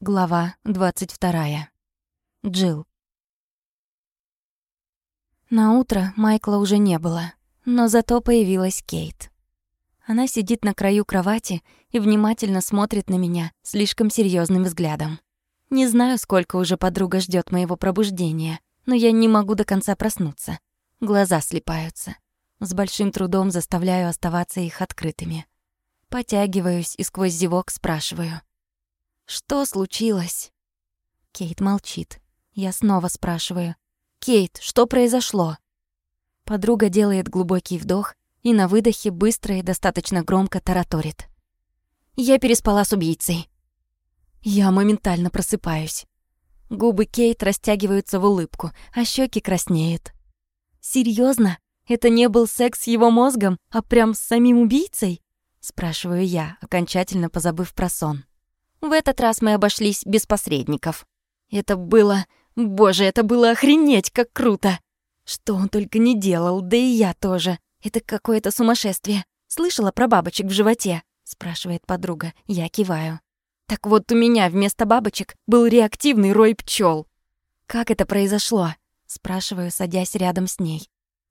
Глава 22. Джилл. На утро Майкла уже не было, но зато появилась Кейт. Она сидит на краю кровати и внимательно смотрит на меня слишком серьезным взглядом. Не знаю, сколько уже подруга ждет моего пробуждения, но я не могу до конца проснуться. Глаза слипаются. С большим трудом заставляю оставаться их открытыми. Потягиваюсь и сквозь зевок спрашиваю. «Что случилось?» Кейт молчит. Я снова спрашиваю. «Кейт, что произошло?» Подруга делает глубокий вдох и на выдохе быстро и достаточно громко тараторит. «Я переспала с убийцей». Я моментально просыпаюсь. Губы Кейт растягиваются в улыбку, а щеки краснеют. Серьезно? Это не был секс с его мозгом, а прям с самим убийцей?» Спрашиваю я, окончательно позабыв про сон. В этот раз мы обошлись без посредников. Это было... Боже, это было охренеть, как круто! Что он только не делал, да и я тоже. Это какое-то сумасшествие. Слышала про бабочек в животе? Спрашивает подруга. Я киваю. Так вот, у меня вместо бабочек был реактивный рой пчел. Как это произошло? Спрашиваю, садясь рядом с ней.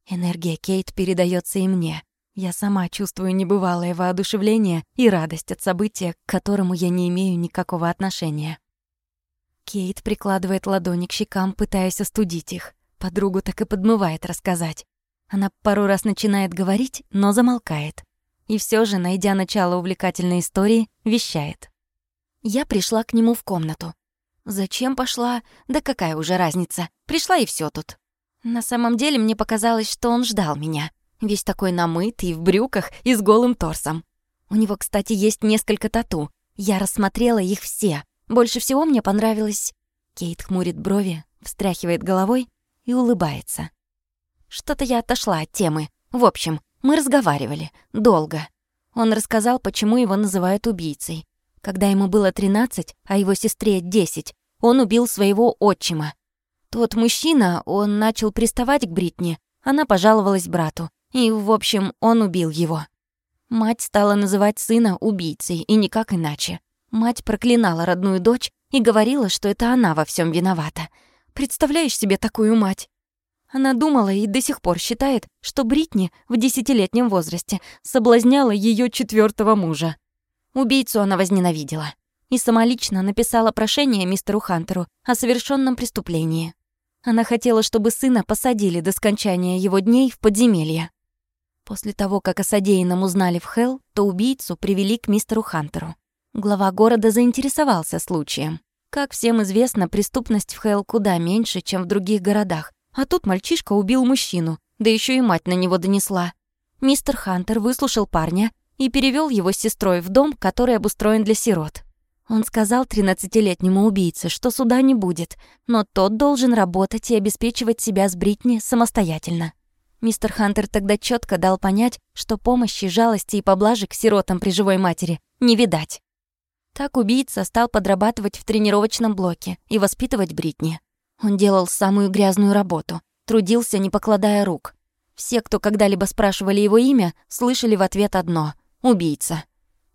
Энергия Кейт передается и мне. Я сама чувствую небывалое воодушевление и радость от события, к которому я не имею никакого отношения. Кейт прикладывает ладони к щекам, пытаясь остудить их. Подругу так и подмывает рассказать. Она пару раз начинает говорить, но замолкает. И все же, найдя начало увлекательной истории, вещает. Я пришла к нему в комнату. Зачем пошла? Да какая уже разница? Пришла и все тут. На самом деле мне показалось, что он ждал меня. Весь такой намытый, в брюках и с голым торсом. У него, кстати, есть несколько тату. Я рассмотрела их все. Больше всего мне понравилось... Кейт хмурит брови, встряхивает головой и улыбается. Что-то я отошла от темы. В общем, мы разговаривали. Долго. Он рассказал, почему его называют убийцей. Когда ему было 13, а его сестре 10, он убил своего отчима. Тот мужчина, он начал приставать к Бритни, она пожаловалась брату. И, в общем, он убил его. Мать стала называть сына убийцей, и никак иначе. Мать проклинала родную дочь и говорила, что это она во всем виновата. Представляешь себе такую мать? Она думала и до сих пор считает, что Бритни в десятилетнем возрасте соблазняла ее четвертого мужа. Убийцу она возненавидела и самолично написала прошение мистеру Хантеру о совершенном преступлении. Она хотела, чтобы сына посадили до скончания его дней в подземелье. После того, как о содеянном узнали в Хелл, то убийцу привели к мистеру Хантеру. Глава города заинтересовался случаем. Как всем известно, преступность в Хелл куда меньше, чем в других городах. А тут мальчишка убил мужчину, да еще и мать на него донесла. Мистер Хантер выслушал парня и перевел его с сестрой в дом, который обустроен для сирот. Он сказал 13-летнему убийце, что суда не будет, но тот должен работать и обеспечивать себя с Бритни самостоятельно. Мистер Хантер тогда четко дал понять, что помощи, жалости и поблажек сиротам при живой матери не видать. Так убийца стал подрабатывать в тренировочном блоке и воспитывать Бритни. Он делал самую грязную работу, трудился, не покладая рук. Все, кто когда-либо спрашивали его имя, слышали в ответ одно — «убийца».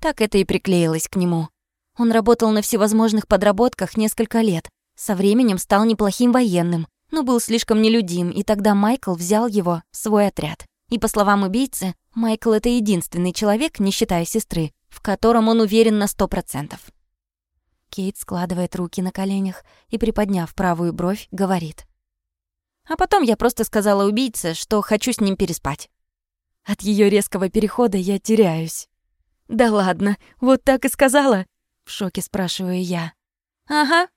Так это и приклеилось к нему. Он работал на всевозможных подработках несколько лет, со временем стал неплохим военным, но был слишком нелюдим, и тогда Майкл взял его в свой отряд. И по словам убийцы, Майкл — это единственный человек, не считая сестры, в котором он уверен на сто процентов. Кейт складывает руки на коленях и, приподняв правую бровь, говорит. А потом я просто сказала убийце, что хочу с ним переспать. От ее резкого перехода я теряюсь. «Да ладно, вот так и сказала?» — в шоке спрашиваю я. «Ага».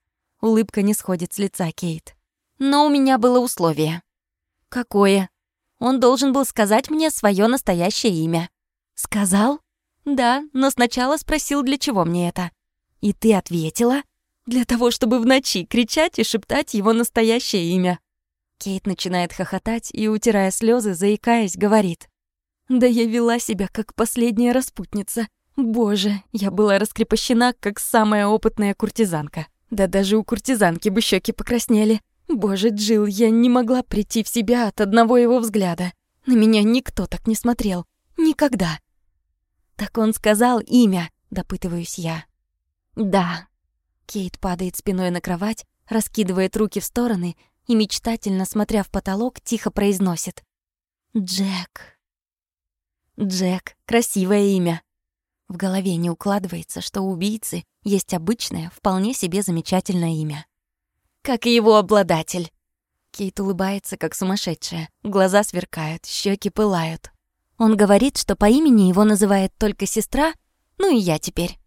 Улыбка не сходит с лица Кейт. Но у меня было условие. Какое? Он должен был сказать мне свое настоящее имя. Сказал? Да, но сначала спросил, для чего мне это. И ты ответила? Для того, чтобы в ночи кричать и шептать его настоящее имя. Кейт начинает хохотать и, утирая слезы, заикаясь, говорит. Да я вела себя как последняя распутница. Боже, я была раскрепощена, как самая опытная куртизанка. Да даже у куртизанки бы щеки покраснели. Боже, Джил, я не могла прийти в себя от одного его взгляда. На меня никто так не смотрел. Никогда. Так он сказал имя, допытываюсь я. Да. Кейт падает спиной на кровать, раскидывает руки в стороны и, мечтательно смотря в потолок, тихо произносит «Джек». Джек — красивое имя. В голове не укладывается, что у убийцы есть обычное, вполне себе замечательное имя. Как и его обладатель. Кейт улыбается, как сумасшедшая. Глаза сверкают, щеки пылают. Он говорит, что по имени его называет только сестра, ну и я теперь.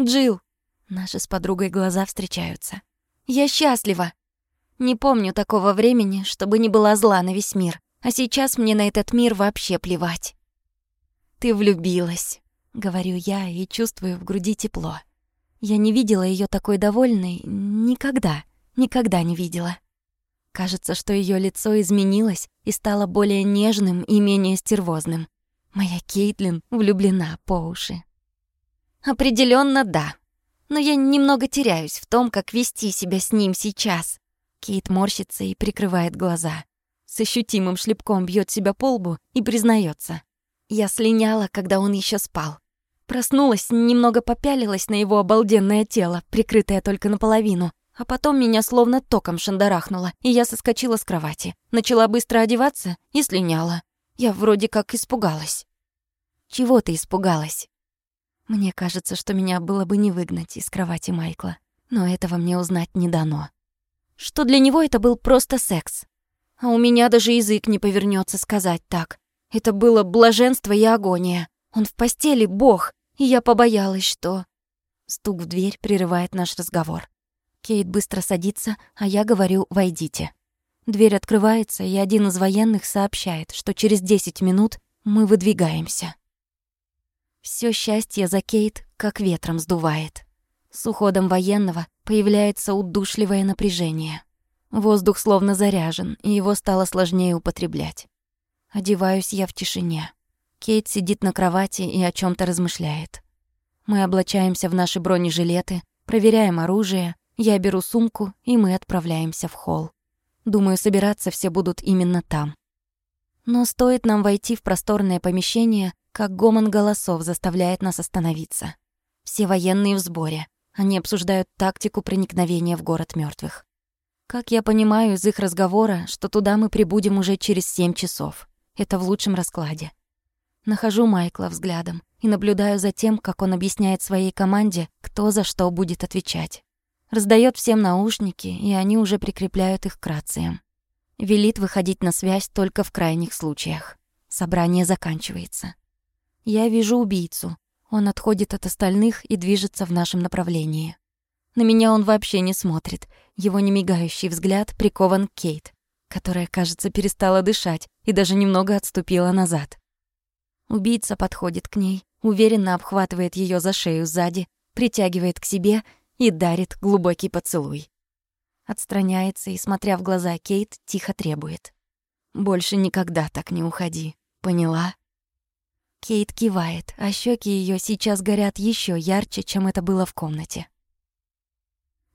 Джил. Наши с подругой глаза встречаются. Я счастлива. Не помню такого времени, чтобы не была зла на весь мир. А сейчас мне на этот мир вообще плевать. Ты влюбилась, говорю я и чувствую в груди тепло. Я не видела ее такой довольной никогда, никогда не видела. Кажется, что ее лицо изменилось и стало более нежным и менее стервозным. Моя Кейтлин влюблена по уши. Определенно да. Но я немного теряюсь в том, как вести себя с ним сейчас. Кейт морщится и прикрывает глаза. С ощутимым шлепком бьет себя по лбу и признается: Я слиняла, когда он еще спал. Проснулась, немного попялилась на его обалденное тело, прикрытое только наполовину, а потом меня словно током шандарахнуло, и я соскочила с кровати. Начала быстро одеваться и слиняла. Я вроде как испугалась. Чего ты испугалась? Мне кажется, что меня было бы не выгнать из кровати Майкла, но этого мне узнать не дано. Что для него это был просто секс. А у меня даже язык не повернется сказать так. Это было блаженство и агония. Он в постели бог, и я побоялась, что... Стук в дверь прерывает наш разговор. Кейт быстро садится, а я говорю «войдите». Дверь открывается, и один из военных сообщает, что через 10 минут мы выдвигаемся. Всё счастье за Кейт как ветром сдувает. С уходом военного появляется удушливое напряжение. Воздух словно заряжен, и его стало сложнее употреблять. Одеваюсь я в тишине. Кейт сидит на кровати и о чем то размышляет. Мы облачаемся в наши бронежилеты, проверяем оружие, я беру сумку, и мы отправляемся в холл. Думаю, собираться все будут именно там. Но стоит нам войти в просторное помещение, как гомон голосов заставляет нас остановиться. Все военные в сборе. Они обсуждают тактику проникновения в город мертвых. Как я понимаю из их разговора, что туда мы прибудем уже через семь часов. Это в лучшем раскладе. Нахожу Майкла взглядом и наблюдаю за тем, как он объясняет своей команде, кто за что будет отвечать. Раздает всем наушники, и они уже прикрепляют их к рациям. Велит выходить на связь только в крайних случаях. Собрание заканчивается. Я вижу убийцу. Он отходит от остальных и движется в нашем направлении. На меня он вообще не смотрит. Его немигающий взгляд прикован к Кейт, которая, кажется, перестала дышать и даже немного отступила назад. Убийца подходит к ней, уверенно обхватывает ее за шею сзади, притягивает к себе и дарит глубокий поцелуй. Отстраняется и, смотря в глаза Кейт, тихо требует. «Больше никогда так не уходи, поняла?» Кейт кивает, а щеки ее сейчас горят еще ярче, чем это было в комнате.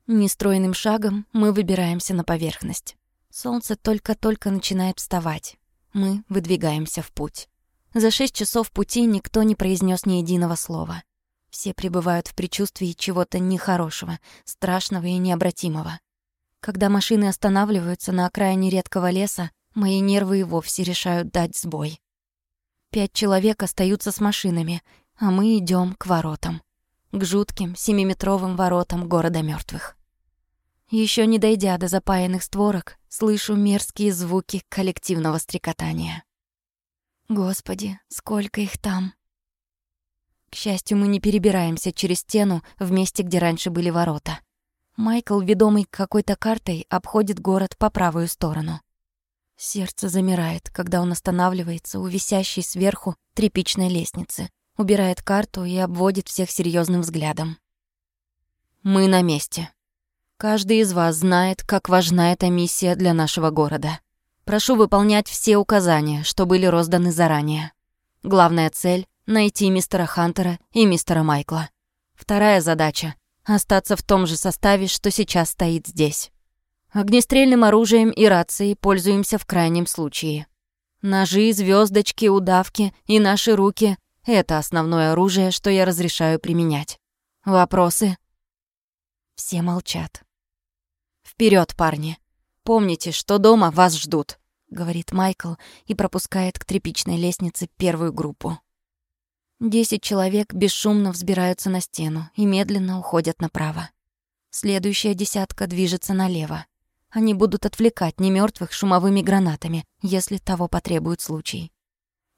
Нестройным шагом мы выбираемся на поверхность. Солнце только-только начинает вставать. Мы выдвигаемся в путь. За шесть часов пути никто не произнес ни единого слова. Все пребывают в предчувствии чего-то нехорошего, страшного и необратимого. Когда машины останавливаются на окраине редкого леса, мои нервы и вовсе решают дать сбой. Пять человек остаются с машинами, а мы идем к воротам. К жутким семиметровым воротам города мертвых. Еще не дойдя до запаянных створок, слышу мерзкие звуки коллективного стрекотания. Господи, сколько их там! К счастью, мы не перебираемся через стену в месте, где раньше были ворота. Майкл, ведомый какой-то картой, обходит город по правую сторону. Сердце замирает, когда он останавливается у висящей сверху тряпичной лестницы, убирает карту и обводит всех серьезным взглядом. «Мы на месте. Каждый из вас знает, как важна эта миссия для нашего города. Прошу выполнять все указания, что были розданы заранее. Главная цель найти мистера Хантера и мистера Майкла. Вторая задача — остаться в том же составе, что сейчас стоит здесь. Огнестрельным оружием и рацией пользуемся в крайнем случае. Ножи, звездочки, удавки и наши руки — это основное оружие, что я разрешаю применять. Вопросы? Все молчат. Вперед, парни! Помните, что дома вас ждут!» — говорит Майкл и пропускает к тряпичной лестнице первую группу. Десять человек бесшумно взбираются на стену и медленно уходят направо. Следующая десятка движется налево. Они будут отвлекать немёртвых шумовыми гранатами, если того потребует случай.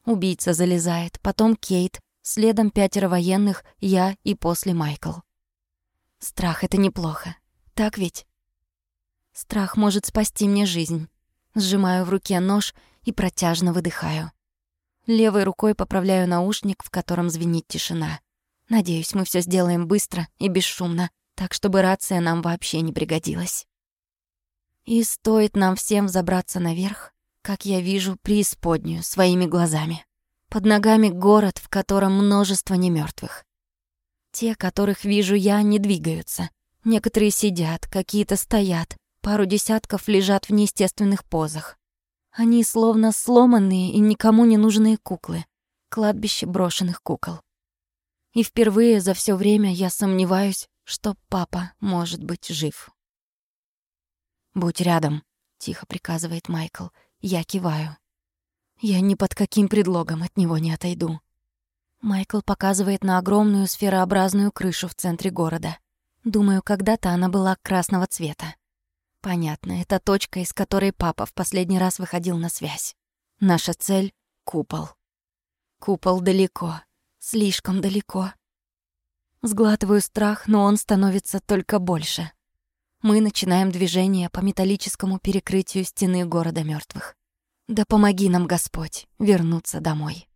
Убийца залезает, потом Кейт, следом пятеро военных, я и после Майкл. Страх — это неплохо. Так ведь? Страх может спасти мне жизнь. Сжимаю в руке нож и протяжно выдыхаю. Левой рукой поправляю наушник, в котором звенит тишина. Надеюсь, мы все сделаем быстро и бесшумно, так чтобы рация нам вообще не пригодилась. И стоит нам всем забраться наверх, как я вижу преисподнюю своими глазами. Под ногами город, в котором множество немёртвых. Те, которых вижу я, не двигаются. Некоторые сидят, какие-то стоят, пару десятков лежат в неестественных позах. Они словно сломанные и никому не нужные куклы. Кладбище брошенных кукол. И впервые за все время я сомневаюсь, что папа может быть жив. «Будь рядом», — тихо приказывает Майкл. Я киваю. Я ни под каким предлогом от него не отойду. Майкл показывает на огромную сферообразную крышу в центре города. Думаю, когда-то она была красного цвета. Понятно, это точка, из которой папа в последний раз выходил на связь. Наша цель — купол. Купол далеко, слишком далеко. Сглатываю страх, но он становится только больше мы начинаем движение по металлическому перекрытию стены города мертвых. Да помоги нам, Господь, вернуться домой.